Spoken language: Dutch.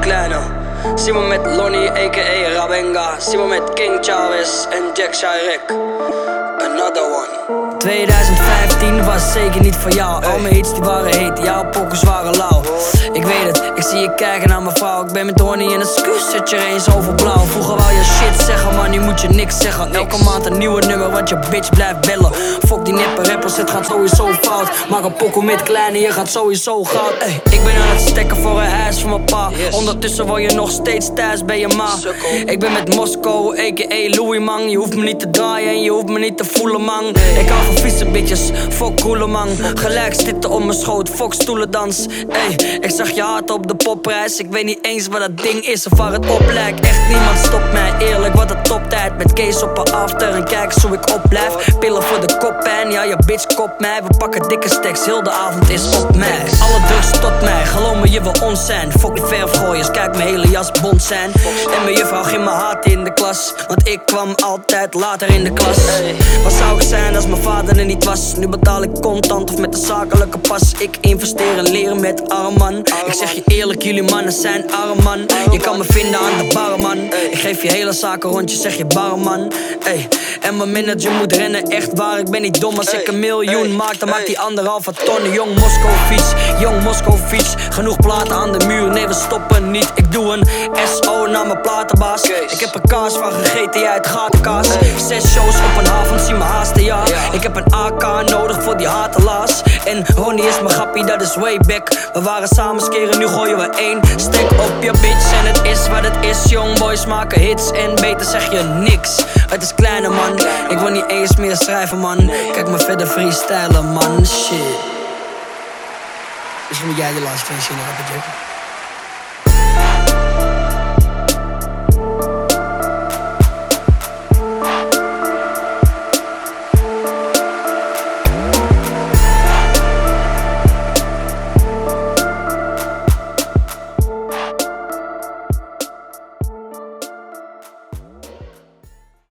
kleine. Simon met Lonnie, a.k.a. Rabenga. Simon met King Chavez en Jack Shirek. Another one. 2015 was zeker niet voor jou. Al mijn hits die waren heet, jouw pokkers waren lauw. Ik weet het, ik zie je kijken naar mijn vrouw. Ik ben met Donnie en een skus, zet je er eens over blauw. Vroeger wou je shit zeggen, maar nu moet je niks zeggen. Elke maand een nieuwe nummer, want je bitch blijft bellen. Fuck die nippe rappers, het gaat sowieso fout. Maak een pokkel met kleine, je gaat sowieso goud. Ey, ik ben aan het stekken voor een huis voor mijn pa. Ondertussen word je nog steeds thuis bij je ma. Ik ben met Moskou, a.k.a. Louis man. Je hoeft me niet te draaien en je hoeft me niet te voelen man. Ik hou van vieze bitches, fuck coole. Gelijk zitten op mijn schoot, fuck stoelendans. Ey, ik zag je hart op de popprijs. Ik weet niet eens wat dat ding is of waar het op lijkt. Echt niemand stopt mij, eerlijk, wat een toptijd. Met Kees op een after en kijk hoe ik opblijf. Pillen voor de koppijn, ja je bitch kop mij. We pakken dikke stacks, heel de avond is op mij. Alle drugs tot mij, geloof me je wil ons zijn. Die verfgooiers, kijk mijn hele jas bont zijn. En mijn juffrouw ging me haat in de klas. Want ik kwam altijd later in de klas. Wat zou ik zijn als mijn vader er niet was? Nu betaal ik contant of met de zakelijke pas. Ik investeer en leren met Arman. Ik zeg je eerlijk, jullie mannen zijn arm man. Je kan me vinden aan de barman. Ik geef je hele zaken rondje, zeg je barman. Ey, en mijn manager moet rennen, echt waar. Ik ben niet dom als ik een miljoen maak, dan maakt die anderhalve ton. Jong Moskou vies, jong Moskou vies. Genoeg platen aan de muur, nee we stoppen niet. Ik doe een SO naar mijn platenbaas. Ik heb een kaas van gegeten, jij het gatenkaas. Zes shows op een avond, zie me haasten ja. Ik heb een AK nodig voor die hatelaars. En Ronnie is mijn grappie, dat is way back. We waren samen skeren, nu gooien we één stek op je bitch. En het is wat het is, young boys maken hits. En beter zeg je niks. Het is kleine man, ik wil niet eens meer schrijven man. Kijk me verder freestylen man, shit. Misschien moet jij de laatste twee zinnen hebben, Jack.